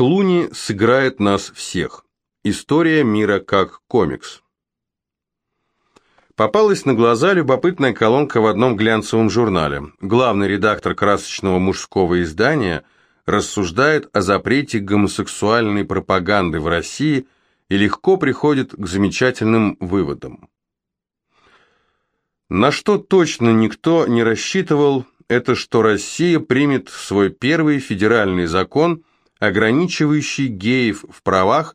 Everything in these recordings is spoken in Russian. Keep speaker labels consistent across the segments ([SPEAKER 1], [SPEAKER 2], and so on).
[SPEAKER 1] Клуни сыграет нас всех. История мира как комикс. Попалась на глаза любопытная колонка в одном глянцевом журнале. Главный редактор красочного мужского издания рассуждает о запрете гомосексуальной пропаганды в России и легко приходит к замечательным выводам. На что точно никто не рассчитывал, это что Россия примет свой первый федеральный закон, ограничивающий геев в правах,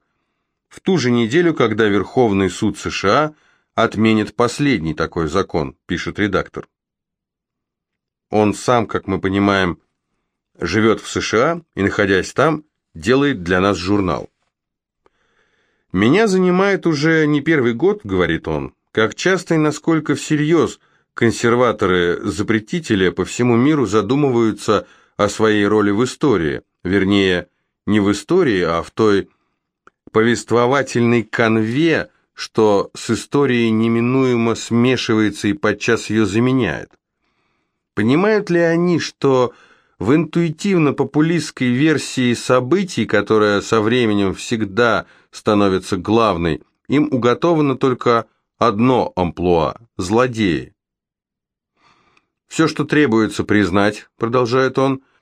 [SPEAKER 1] в ту же неделю, когда Верховный суд США – отменит последний такой закон, пишет редактор. Он сам, как мы понимаем, живет в США и, находясь там, делает для нас журнал. «Меня занимает уже не первый год», — говорит он, «как часто и насколько всерьез консерваторы-запретители по всему миру задумываются о своей роли в истории, вернее, не в истории, а в той повествовательной конве, что с историей неминуемо смешивается и подчас ее заменяет. Понимают ли они, что в интуитивно-популистской версии событий, которая со временем всегда становится главной, им уготовано только одно амплуа – злодеи? «Все, что требуется признать», – продолжает он, –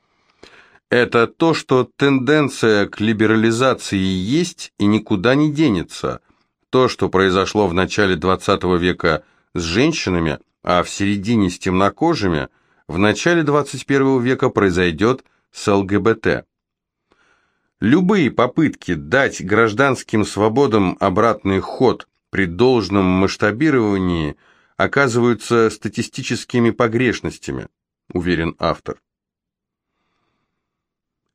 [SPEAKER 1] это то, что тенденция к либерализации есть и никуда не денется – то, что произошло в начале XX века с женщинами, а в середине с темнокожими, в начале XXI века произойдет с ЛГБТ. Любые попытки дать гражданским свободам обратный ход при должном масштабировании оказываются статистическими погрешностями, уверен автор.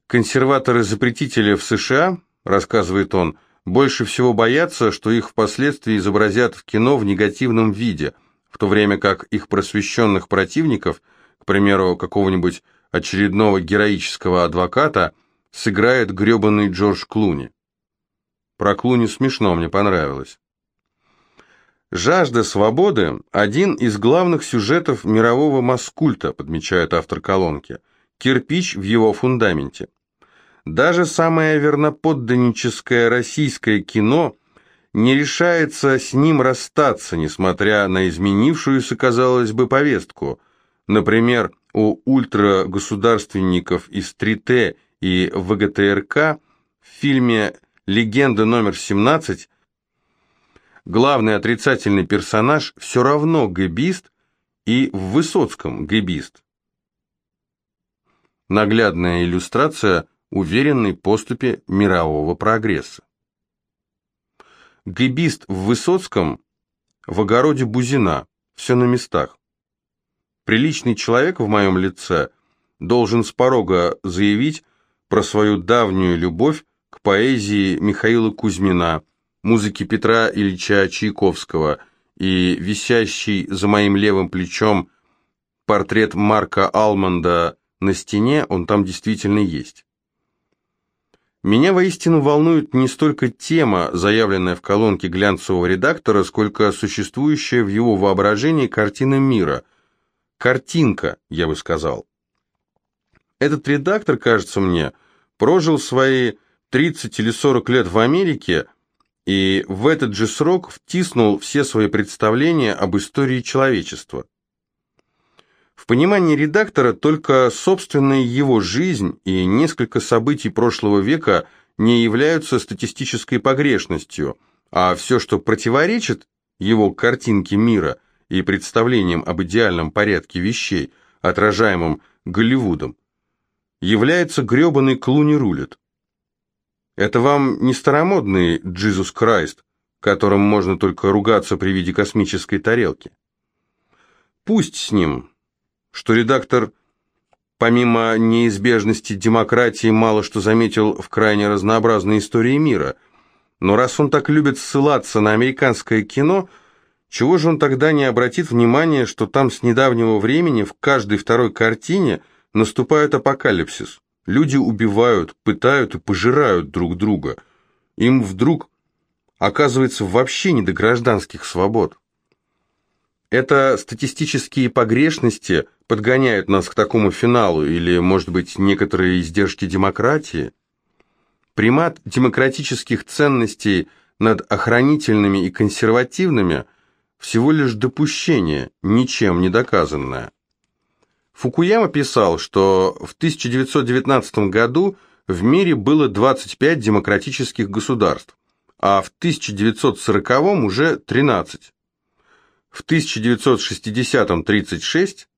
[SPEAKER 1] Консерваторы-запретители в США, рассказывает он, больше всего боятся, что их впоследствии изобразят в кино в негативном виде, в то время как их просвещенных противников, к примеру, какого-нибудь очередного героического адвоката, сыграет гребаный Джордж Клуни. Про Клуни смешно, мне понравилось. «Жажда свободы – один из главных сюжетов мирового маскульта», подмечает автор колонки, кирпич в его фундаменте. Даже самое верноподданническое российское кино не решается с ним расстаться, несмотря на изменившуюся, казалось бы, повестку. Например, у ультрагосударственников из 3Т и ВГТРК в фильме «Легенда номер 17» главный отрицательный персонаж все равно гэбист и в Высоцком гэбист. Наглядная иллюстрация – уверенной поступе мирового прогресса. Гибист в Высоцком, в огороде Бузина, все на местах. Приличный человек в моем лице должен с порога заявить про свою давнюю любовь к поэзии Михаила Кузьмина, музыке Петра Ильича Чайковского и висящий за моим левым плечом портрет Марка Алманда на стене, он там действительно есть. Меня воистину волнует не столько тема, заявленная в колонке глянцевого редактора, сколько существующая в его воображении картина мира. Картинка, я бы сказал. Этот редактор, кажется мне, прожил свои 30 или 40 лет в Америке и в этот же срок втиснул все свои представления об истории человечества. В понимании редактора только собственная его жизнь и несколько событий прошлого века не являются статистической погрешностью, а все, что противоречит его картинке мира и представлениям об идеальном порядке вещей, отражаемом Голливудом, является гребаный Клуни рулет. Это вам не старомодный Джизус Крайст, которым можно только ругаться при виде космической тарелки. Пусть с ним, что редактор, помимо неизбежности демократии, мало что заметил в крайне разнообразной истории мира. Но раз он так любит ссылаться на американское кино, чего же он тогда не обратит внимания, что там с недавнего времени в каждой второй картине наступает апокалипсис? Люди убивают, пытают и пожирают друг друга. Им вдруг оказывается вообще не до гражданских свобод. Это статистические погрешности – подгоняют нас к такому финалу, или, может быть, некоторые издержки демократии? примат демократических ценностей над охранительными и консервативными всего лишь допущение, ничем не доказанное. Фукуяма писал, что в 1919 году в мире было 25 демократических государств, а в 1940 уже 13. В 1960 36,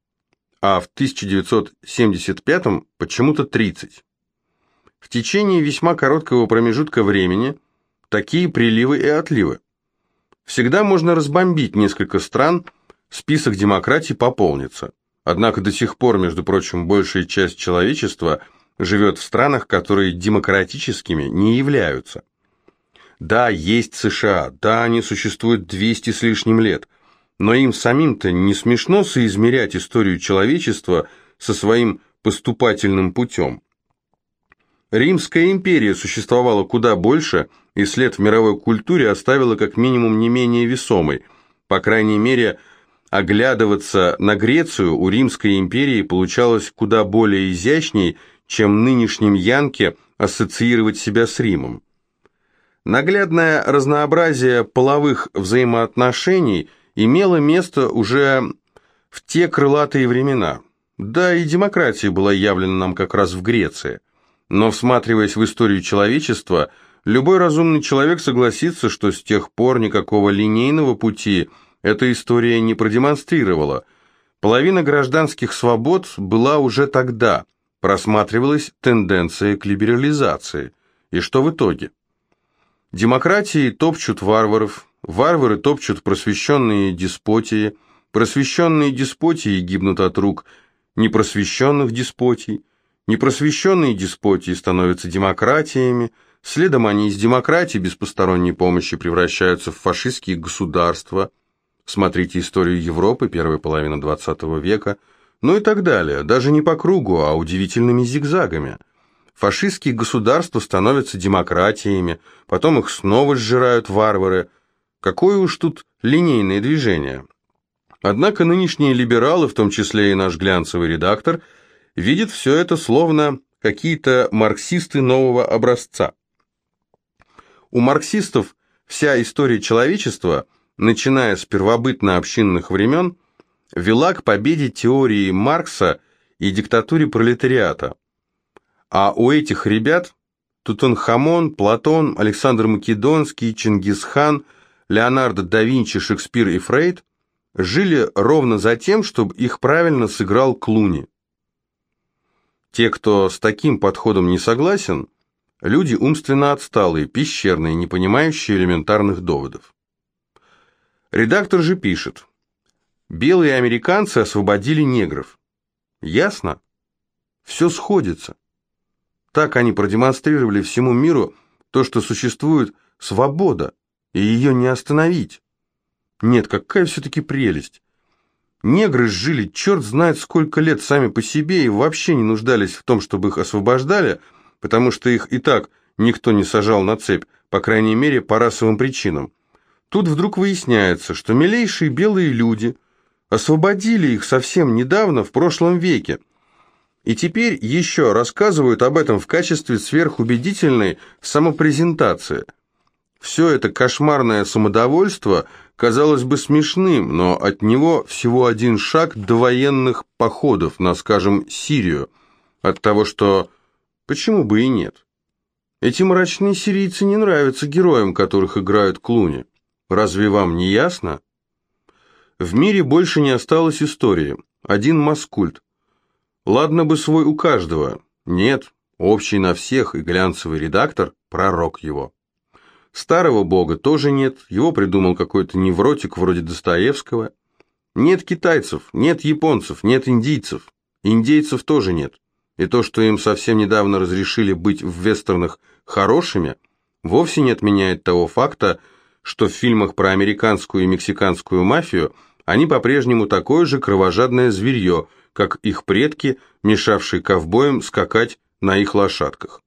[SPEAKER 1] а в 1975 почему-то 30. В течение весьма короткого промежутка времени такие приливы и отливы. Всегда можно разбомбить несколько стран, список демократий пополнится. Однако до сих пор, между прочим, большая часть человечества живет в странах, которые демократическими не являются. Да, есть США, да, они существуют 200 с лишним лет, но им самим-то не смешно соизмерять историю человечества со своим поступательным путем. Римская империя существовала куда больше, и след в мировой культуре оставила как минимум не менее весомый. По крайней мере, оглядываться на Грецию у Римской империи получалось куда более изящней, чем нынешним Янке ассоциировать себя с Римом. Наглядное разнообразие половых взаимоотношений имело место уже в те крылатые времена. Да, и демократия была явлена нам как раз в Греции – но, всматриваясь в историю человечества, любой разумный человек согласится, что с тех пор никакого линейного пути эта история не продемонстрировала. Половина гражданских свобод была уже тогда, просматривалась тенденция к либерализации. И что в итоге? Демократии топчут варваров, варвары топчут просвещенные деспотии, просвещенные деспотии гибнут от рук непросвещенных деспотий, Непросвещенные деспотии становятся демократиями, следом они из демократии без посторонней помощи превращаются в фашистские государства. Смотрите историю Европы, первой половины XX века, ну и так далее, даже не по кругу, а удивительными зигзагами. Фашистские государства становятся демократиями, потом их снова сжирают варвары. Какое уж тут линейное движение. Однако нынешние либералы, в том числе и наш глянцевый редактор – видит все это словно какие-то марксисты нового образца. У марксистов вся история человечества, начиная с первобытно-общинных времен, вела к победе теории Маркса и диктатуре пролетариата. А у этих ребят Тутанхамон, Платон, Александр Македонский, Чингисхан, Леонардо да Винчи, Шекспир и Фрейд жили ровно за тем, чтобы их правильно сыграл Клуни. Те, кто с таким подходом не согласен, люди умственно отсталые, пещерные, не понимающие элементарных доводов. Редактор же пишет, белые американцы освободили негров. Ясно? Все сходится. Так они продемонстрировали всему миру то, что существует свобода, и ее не остановить. Нет, какая все-таки прелесть. Негры жили черт знает сколько лет сами по себе и вообще не нуждались в том, чтобы их освобождали, потому что их и так никто не сажал на цепь, по крайней мере, по расовым причинам. Тут вдруг выясняется, что милейшие белые люди освободили их совсем недавно, в прошлом веке, и теперь еще рассказывают об этом в качестве сверхубедительной самопрезентации. Все это кошмарное самодовольство – казалось бы смешным, но от него всего один шаг до военных походов на, скажем, Сирию, от того, что почему бы и нет. Эти мрачные сирийцы не нравятся героям, которых играют клуни. Разве вам не ясно? В мире больше не осталось истории. Один маскульт. Ладно бы свой у каждого. Нет, общий на всех, и глянцевый редактор – пророк его. Старого бога тоже нет, его придумал какой-то невротик вроде Достоевского. Нет китайцев, нет японцев, нет индийцев. Индейцев тоже нет. И то, что им совсем недавно разрешили быть в вестернах хорошими, вовсе не отменяет того факта, что в фильмах про американскую и мексиканскую мафию они по-прежнему такое же кровожадное зверье, как их предки, мешавшие ковбоям скакать на их лошадках.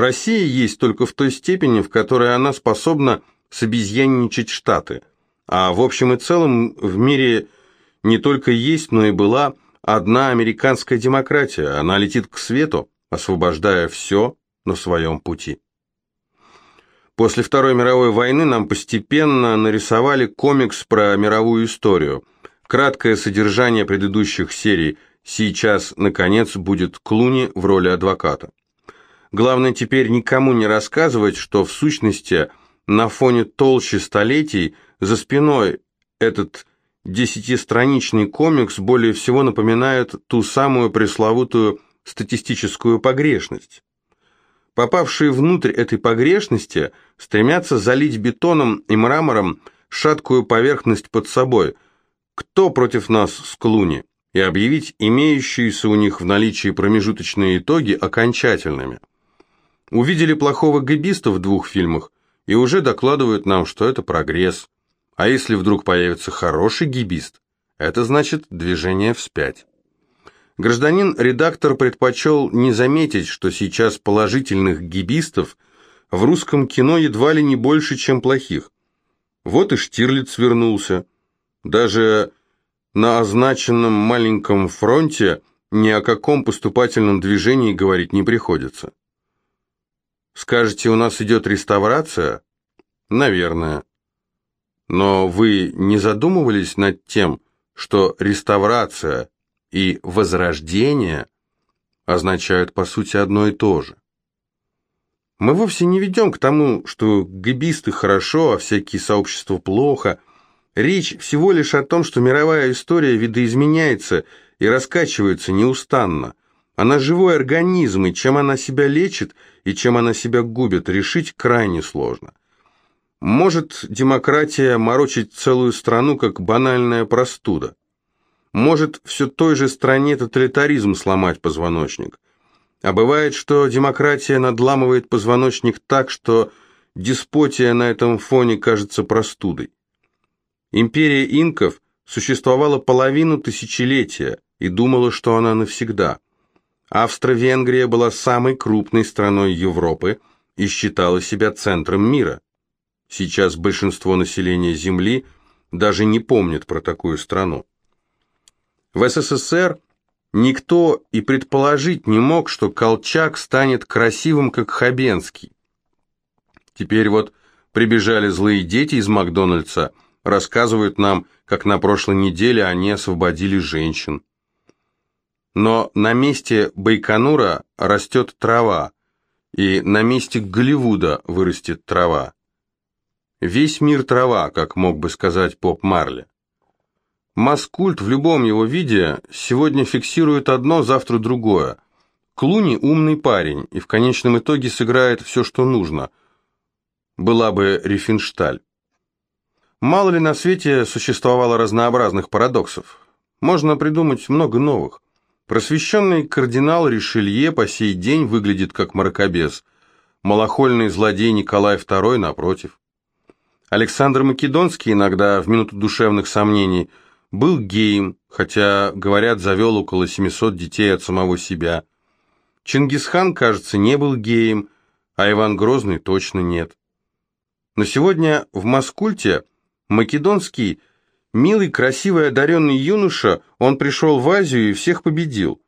[SPEAKER 1] Россия есть только в той степени, в которой она способна собезьянничать Штаты. А в общем и целом в мире не только есть, но и была одна американская демократия. Она летит к свету, освобождая все, на своем пути. После Второй мировой войны нам постепенно нарисовали комикс про мировую историю. Краткое содержание предыдущих серий. Сейчас, наконец, будет Клуни в роли адвоката. Главное теперь никому не рассказывать, что в сущности на фоне толщи столетий за спиной этот десятистраничный комикс более всего напоминает ту самую пресловутую статистическую погрешность. Попавшие внутрь этой погрешности стремятся залить бетоном и мрамором шаткую поверхность под собой. Кто против нас с Клуни? И объявить имеющиеся у них в наличии промежуточные итоги окончательными. Увидели плохого гэбиста в двух фильмах и уже докладывают нам, что это прогресс. А если вдруг появится хороший гибист, это значит движение вспять. Гражданин-редактор предпочел не заметить, что сейчас положительных гибистов в русском кино едва ли не больше, чем плохих. Вот и Штирлиц вернулся. Даже на означенном маленьком фронте ни о каком поступательном движении говорить не приходится. Скажете, у нас идет реставрация? Наверное. Но вы не задумывались над тем, что реставрация и возрождение означают по сути одно и то же? Мы вовсе не ведем к тому, что гибисты хорошо, а всякие сообщества плохо. Речь всего лишь о том, что мировая история видоизменяется и раскачивается неустанно. Она живой организм, и чем она себя лечит, и чем она себя губит, решить крайне сложно. Может демократия морочить целую страну, как банальная простуда. Может все той же стране тоталитаризм сломать позвоночник. А бывает, что демократия надламывает позвоночник так, что деспотия на этом фоне кажется простудой. Империя инков существовала половину тысячелетия и думала, что она навсегда. Австро-Венгрия была самой крупной страной Европы и считала себя центром мира. Сейчас большинство населения Земли даже не помнит про такую страну. В СССР никто и предположить не мог, что Колчак станет красивым, как Хабенский. Теперь вот прибежали злые дети из Макдональдса, рассказывают нам, как на прошлой неделе они освободили женщин. Но на месте Байконура растет трава, и на месте Голливуда вырастет трава. Весь мир трава, как мог бы сказать Поп Марли. Маскульт в любом его виде сегодня фиксирует одно, завтра другое. Клуни умный парень и в конечном итоге сыграет все, что нужно. Была бы Рифеншталь. Мало ли на свете существовало разнообразных парадоксов. Можно придумать много новых. Просвещенный кардинал Ришелье по сей день выглядит как мракобес. Малохольный злодей Николай II напротив. Александр Македонский иногда, в минуту душевных сомнений, был геем, хотя, говорят, завел около 700 детей от самого себя. Чингисхан, кажется, не был геем, а Иван Грозный точно нет. Но сегодня в Маскульте Македонский, милый, красивый, одаренный юноша, он пришел в Азию и всех победил.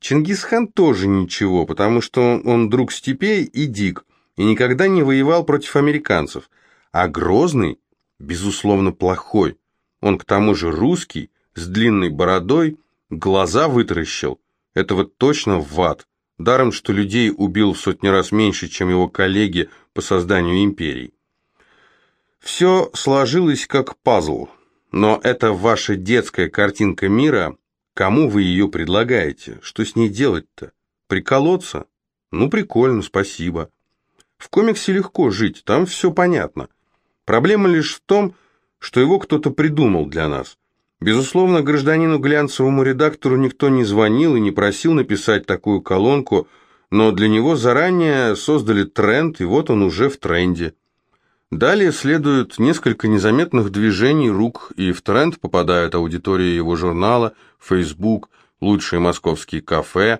[SPEAKER 1] Чингисхан тоже ничего, потому что он друг степей и дик, и никогда не воевал против американцев – а Грозный, безусловно, плохой. Он к тому же русский, с длинной бородой, глаза вытаращил. Вот точно в ад. Даром, что людей убил в сотни раз меньше, чем его коллеги по созданию империй. Все сложилось как пазл, но это ваша детская картинка мира. Кому вы ее предлагаете? Что с ней делать-то? Приколоться? Ну, прикольно, спасибо. В комиксе легко жить, там все понятно. Проблема лишь в том, что его кто-то придумал для нас. Безусловно, гражданину глянцевому редактору никто не звонил и не просил написать такую колонку, но для него заранее создали тренд, и вот он уже в тренде. Далее следует несколько незаметных движений рук, и в тренд попадает аудитория его журнала, Facebook, лучшие московские кафе,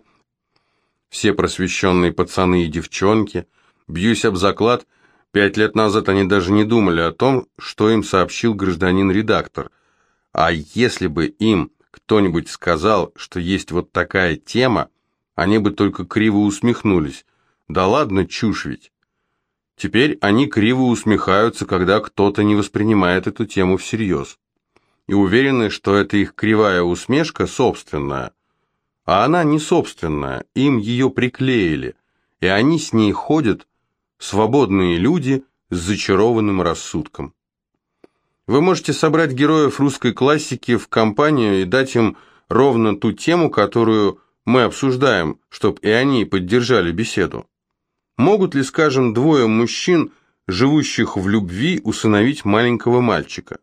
[SPEAKER 1] все просвещенные пацаны и девчонки. Бьюсь об заклад – Пять лет назад они даже не думали о том, что им сообщил гражданин-редактор. А если бы им кто-нибудь сказал, что есть вот такая тема, они бы только криво усмехнулись. Да ладно, чушь ведь. Теперь они криво усмехаются, когда кто-то не воспринимает эту тему всерьез. И уверены, что это их кривая усмешка собственная. А она не собственная, им ее приклеили, и они с ней ходят, свободные люди с зачарованным рассудком. Вы можете собрать героев русской классики в компанию и дать им ровно ту тему, которую мы обсуждаем, чтобы и они поддержали беседу. Могут ли, скажем, двое мужчин, живущих в любви, усыновить маленького мальчика?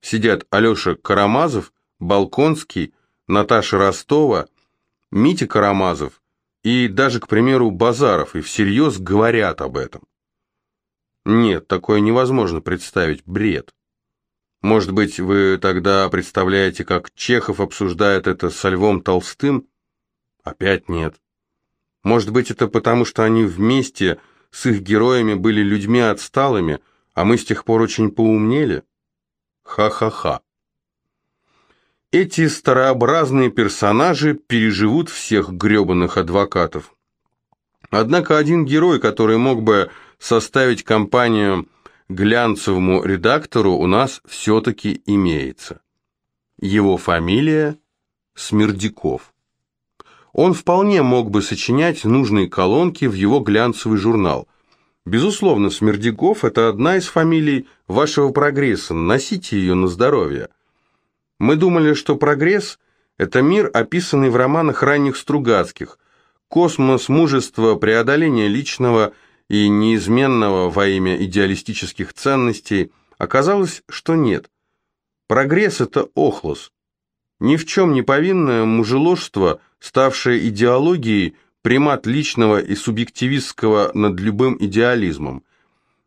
[SPEAKER 1] Сидят Алеша Карамазов, Балконский, Наташа Ростова, Митя Карамазов и даже, к примеру, Базаров, и всерьез говорят об этом. Нет, такое невозможно представить, бред. Может быть, вы тогда представляете, как Чехов обсуждает это со Львом Толстым? Опять нет. Может быть, это потому, что они вместе с их героями были людьми отсталыми, а мы с тех пор очень поумнели? Ха-ха-ха. Эти старообразные персонажи переживут всех гребаных адвокатов. Однако один герой, который мог бы составить компанию глянцевому редактору, у нас все-таки имеется. Его фамилия Смердяков. Он вполне мог бы сочинять нужные колонки в его глянцевый журнал. Безусловно, Смердяков – это одна из фамилий вашего прогресса, носите ее на здоровье. Мы думали, что прогресс – это мир, описанный в романах ранних Стругацких, космос, мужество, преодоление личного и неизменного во имя идеалистических ценностей. Оказалось, что нет. Прогресс – это охлос. Ни в чем не повинное мужеложство, ставшее идеологией, примат личного и субъективистского над любым идеализмом.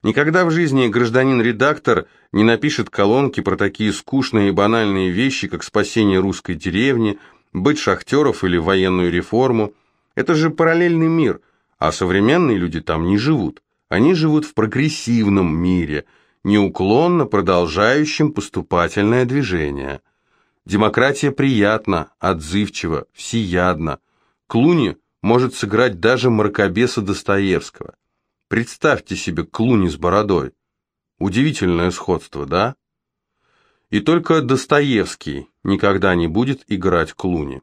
[SPEAKER 1] Никогда в жизни гражданин-редактор не напишет колонки про такие скучные и банальные вещи, как спасение русской деревни, быть шахтеров или военную реформу. Это же параллельный мир, а современные люди там не живут. Они живут в прогрессивном мире, неуклонно продолжающем поступательное движение. Демократия приятна, отзывчива, всеядна. Клуни может сыграть даже мракобеса Достоевского. Представьте себе Клуни с бородой. Удивительное сходство, да? И только Достоевский никогда не будет играть Клуни.